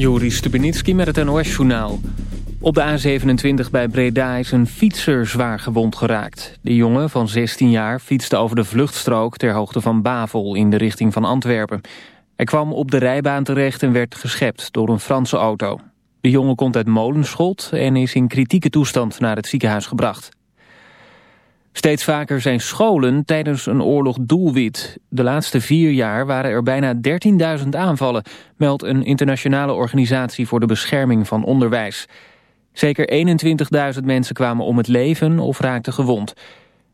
Joris Stubenitski met het NOS-journaal. Op de A27 bij Breda is een fietser zwaar gewond geraakt. De jongen van 16 jaar fietste over de vluchtstrook ter hoogte van Bavel in de richting van Antwerpen. Hij kwam op de rijbaan terecht en werd geschept door een Franse auto. De jongen komt uit Molenschot en is in kritieke toestand naar het ziekenhuis gebracht. Steeds vaker zijn scholen tijdens een oorlog doelwit. De laatste vier jaar waren er bijna 13.000 aanvallen, meldt een internationale organisatie voor de bescherming van onderwijs. Zeker 21.000 mensen kwamen om het leven of raakten gewond.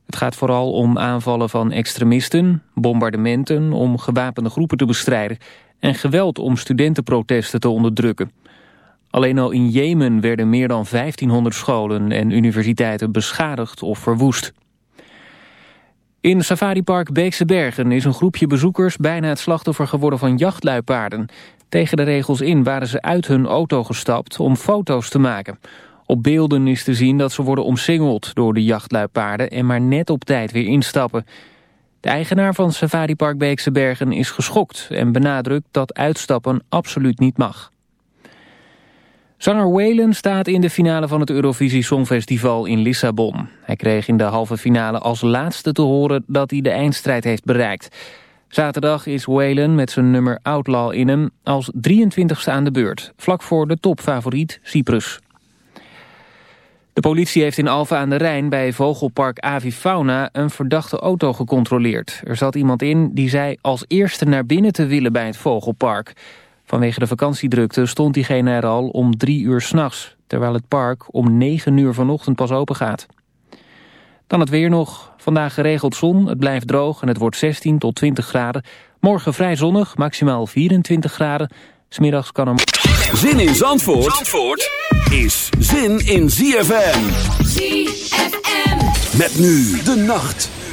Het gaat vooral om aanvallen van extremisten, bombardementen om gewapende groepen te bestrijden en geweld om studentenprotesten te onderdrukken. Alleen al in Jemen werden meer dan 1500 scholen en universiteiten beschadigd of verwoest. In safaripark Beekse Bergen is een groepje bezoekers bijna het slachtoffer geworden van jachtluipaarden. Tegen de regels in waren ze uit hun auto gestapt om foto's te maken. Op beelden is te zien dat ze worden omsingeld door de jachtluipaarden en maar net op tijd weer instappen. De eigenaar van safaripark Beekse Bergen is geschokt en benadrukt dat uitstappen absoluut niet mag. Zanger Waylon staat in de finale van het Eurovisie Songfestival in Lissabon. Hij kreeg in de halve finale als laatste te horen dat hij de eindstrijd heeft bereikt. Zaterdag is Waylon met zijn nummer Outlaw in hem als 23ste aan de beurt. Vlak voor de topfavoriet Cyprus. De politie heeft in Alphen aan de Rijn bij vogelpark Avifauna een verdachte auto gecontroleerd. Er zat iemand in die zei als eerste naar binnen te willen bij het vogelpark. Vanwege de vakantiedrukte stond diegene er al om drie uur s'nachts... terwijl het park om negen uur vanochtend pas open gaat. Dan het weer nog. Vandaag geregeld zon, het blijft droog en het wordt 16 tot 20 graden. Morgen vrij zonnig, maximaal 24 graden. Smiddags kan er... Zin in Zandvoort, Zandvoort is zin in ZFM. ZFM. Met nu de nacht.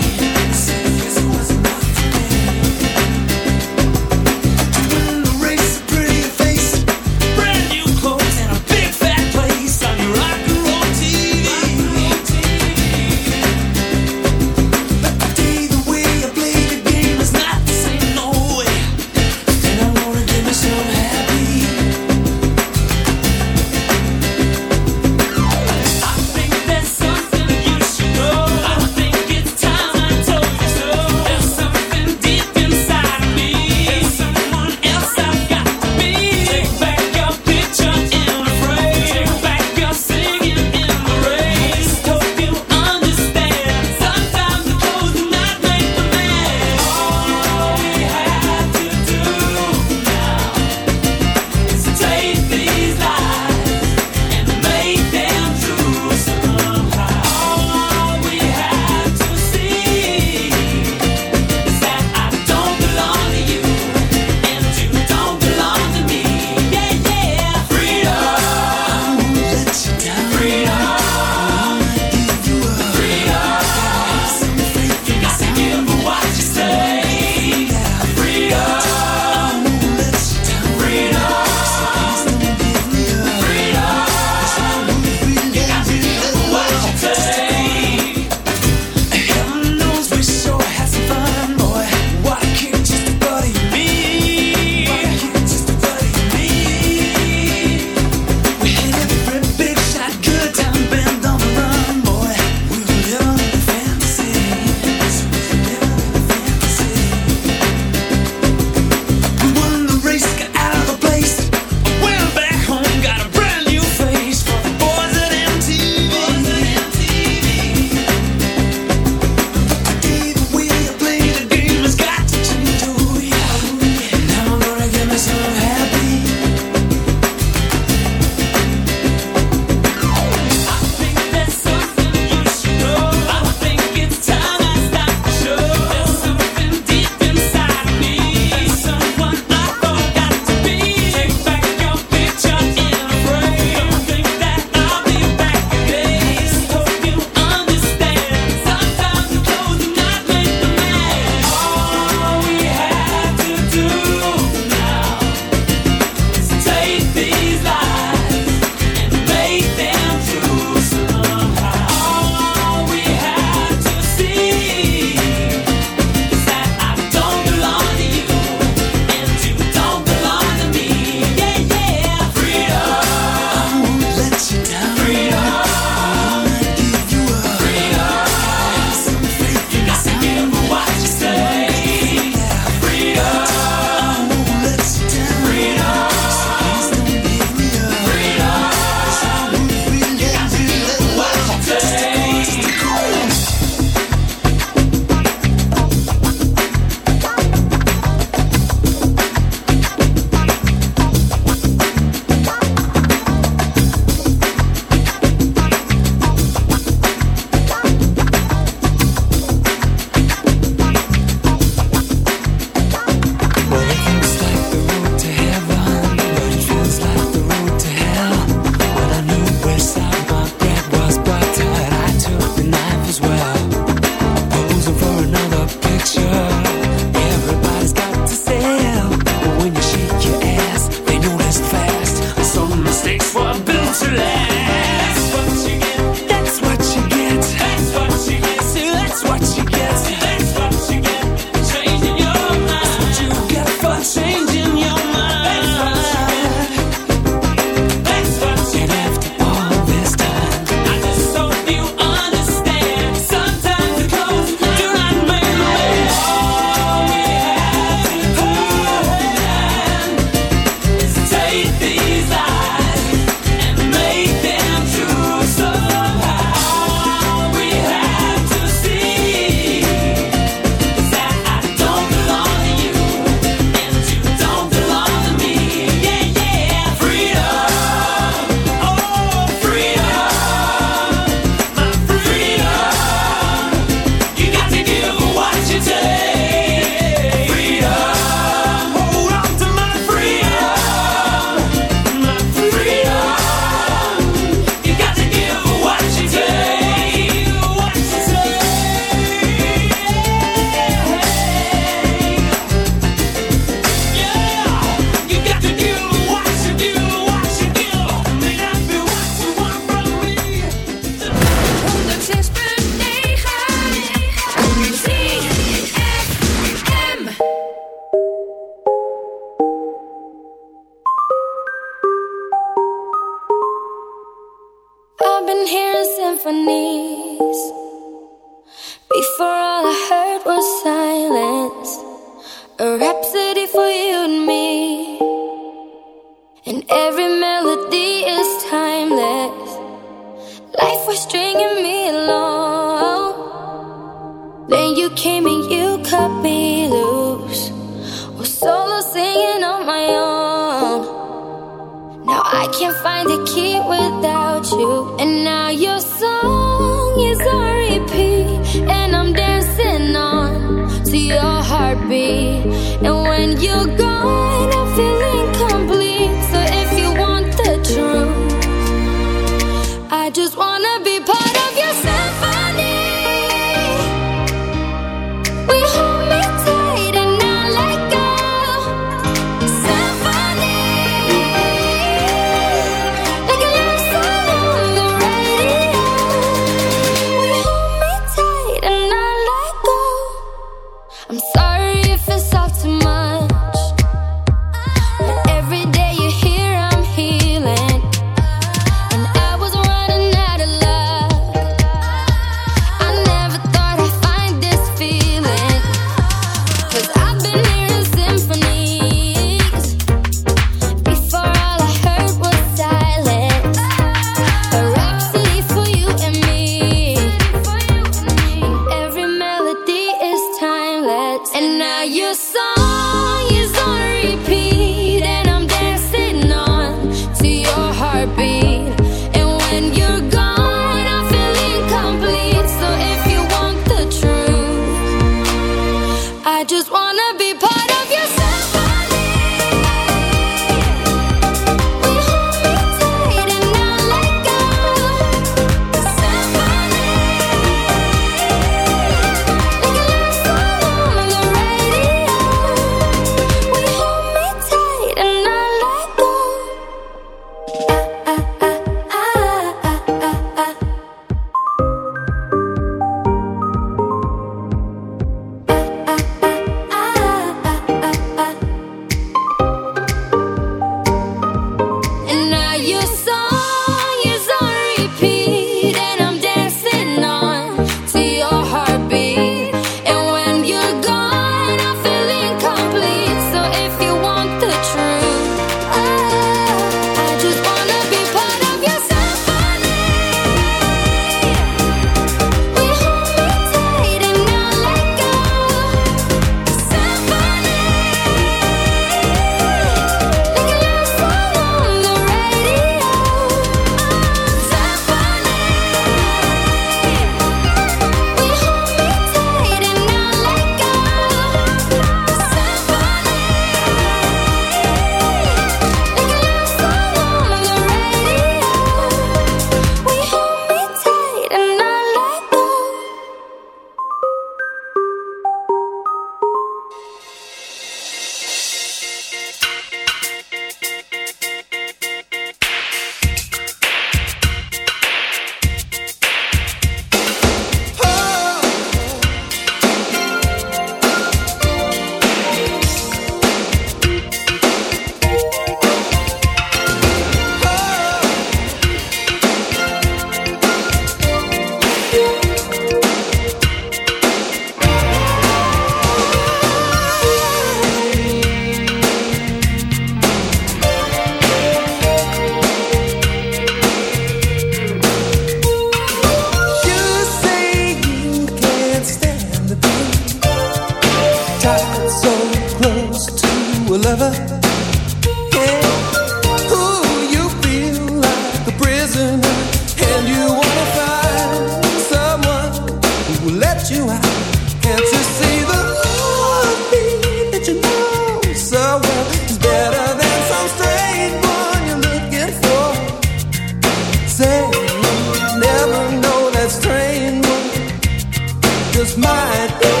my day.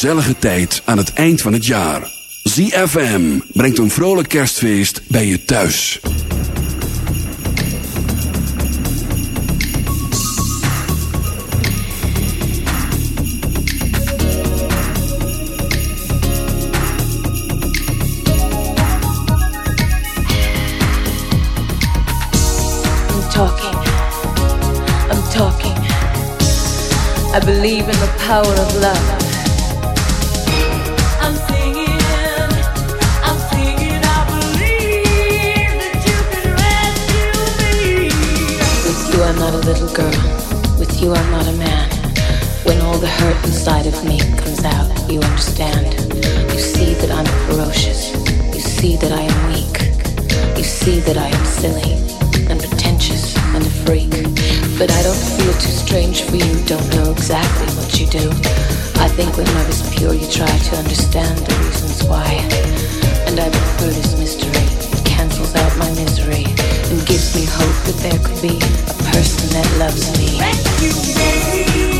Gezellige tijd aan het eind van het jaar. ZFM brengt een vrolijk kerstfeest bij je thuis. I believe in the power of love. Inside of me comes out, you understand. You see that I'm ferocious. You see that I am weak. You see that I am silly and pretentious and a freak. But I don't feel too strange for you, don't know exactly what you do. I think when love is pure, you try to understand the reasons why. And I prefer this mystery. It cancels out my misery and gives me hope that there could be a person that loves me. With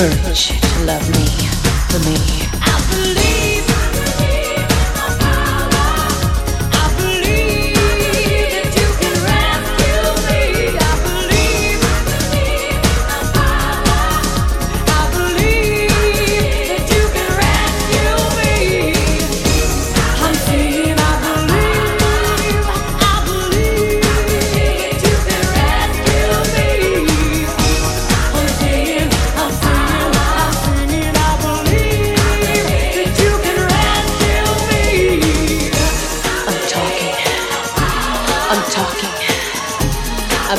have the courage to love me for me. I believe.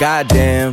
Goddamn,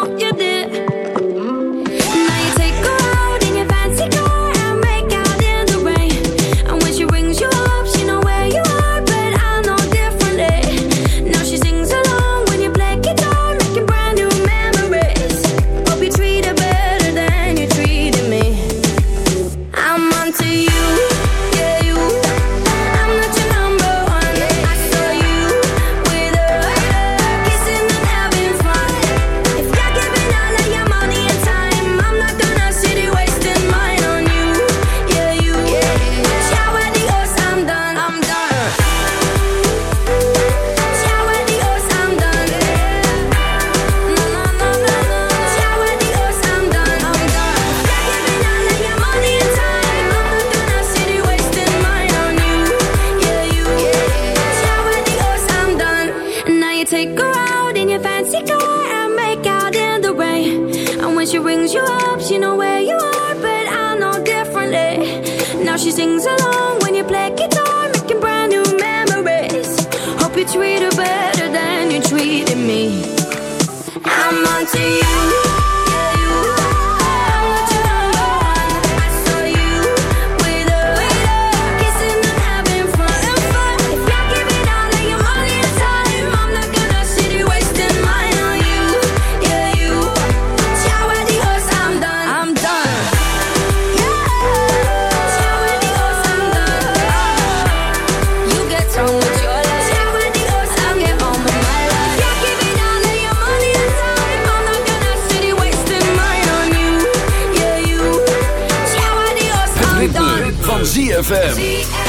ZFM.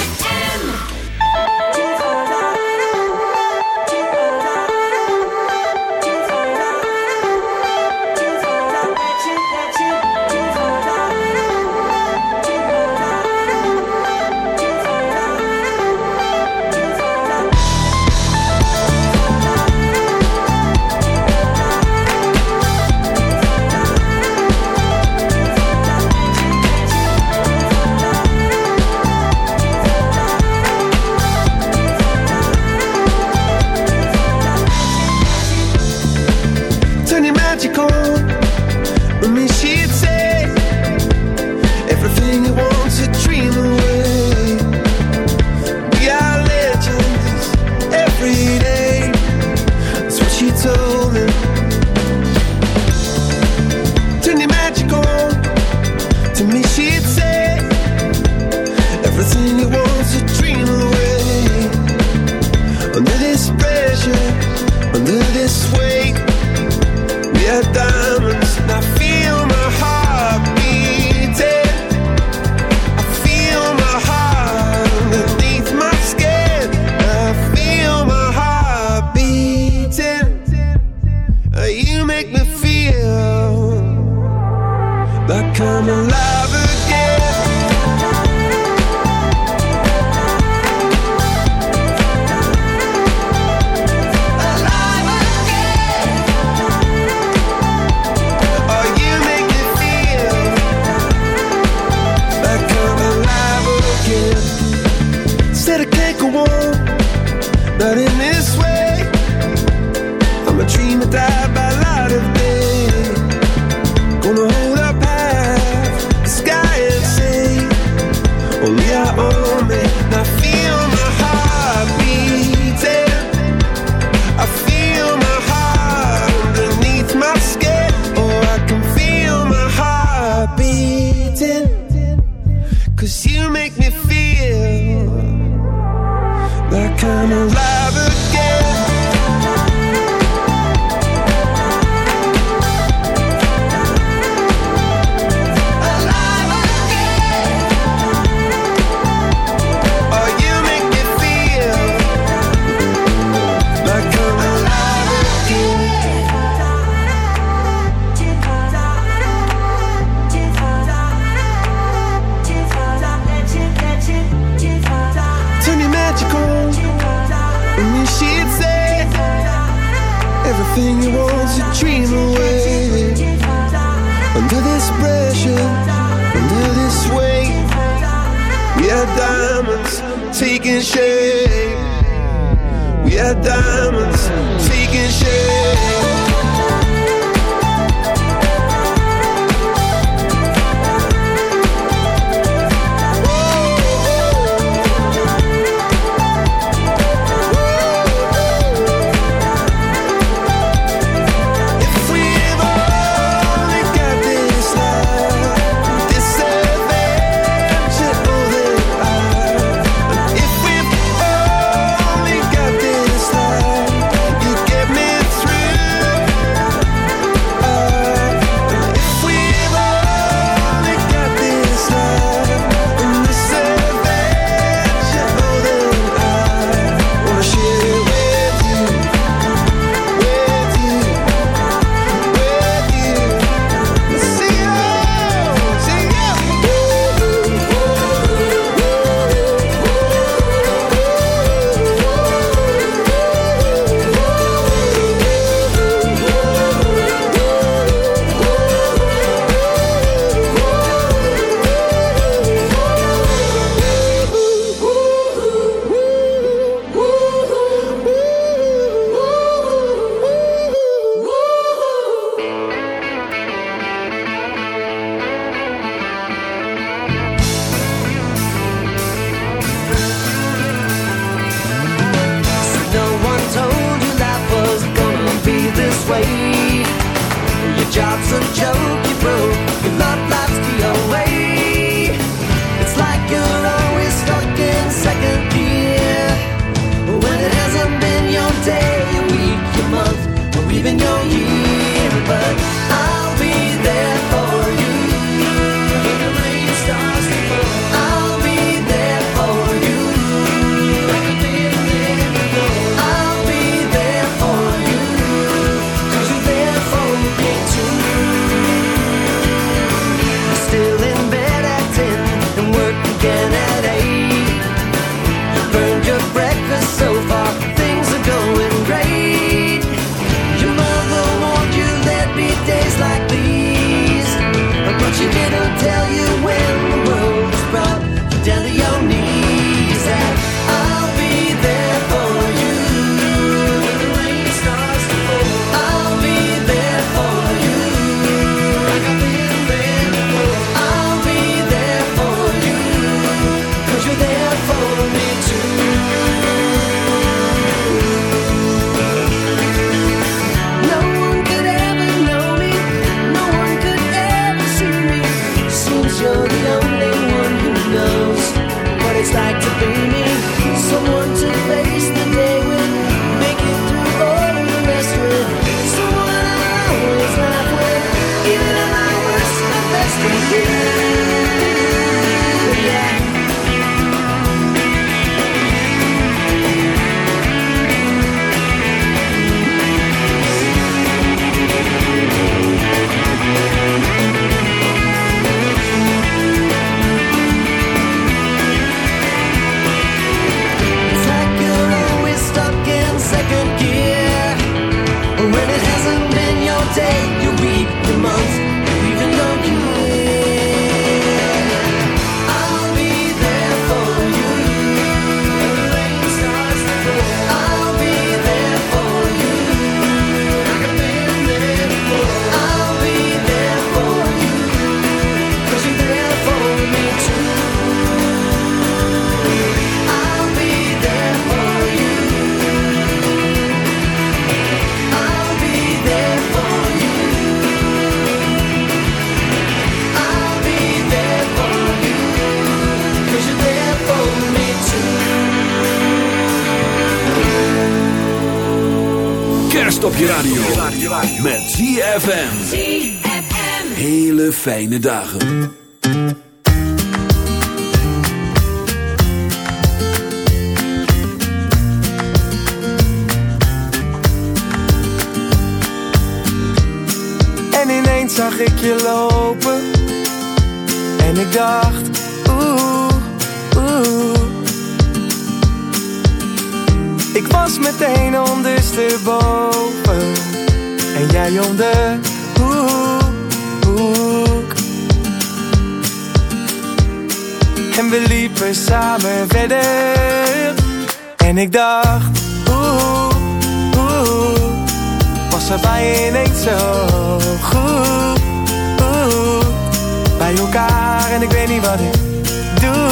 Kerst op je radio. Met ZFM. Hele fijne dagen. En ineens zag ik je lopen. En ik dacht, was meteen ondersteboven. En jij om de hoek, hoek. En we liepen samen verder. En ik dacht, oeh, oeh. Was er bij ineens zo goed, oeh. Bij elkaar en ik weet niet wat ik doe.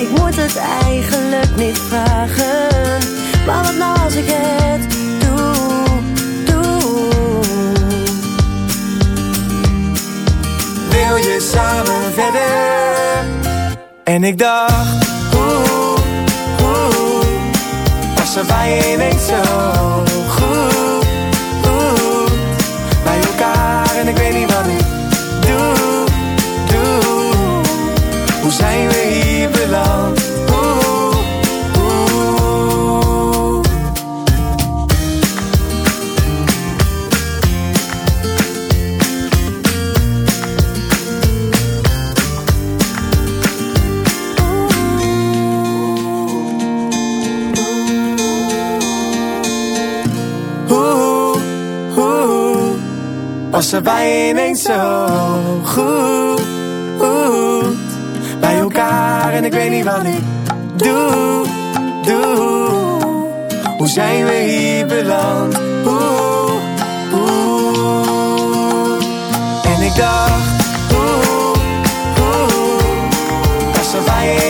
ik moet het eigenlijk niet vragen. Maar wat nou als ik het doe, doe. Wil je samen verder? En ik dacht, oeh, oeh. Was er bij ineens zo goed, oeh. Bij elkaar en ik weet niet wat ik doe, doe. Hoe zijn we hier Je ineens zo goed. Bij elkaar en ik weet niet wat ik doe, doe. Hoe zijn we hier beland? Oeh, oeh. En ik dacht, oeh, oeh. Was er bij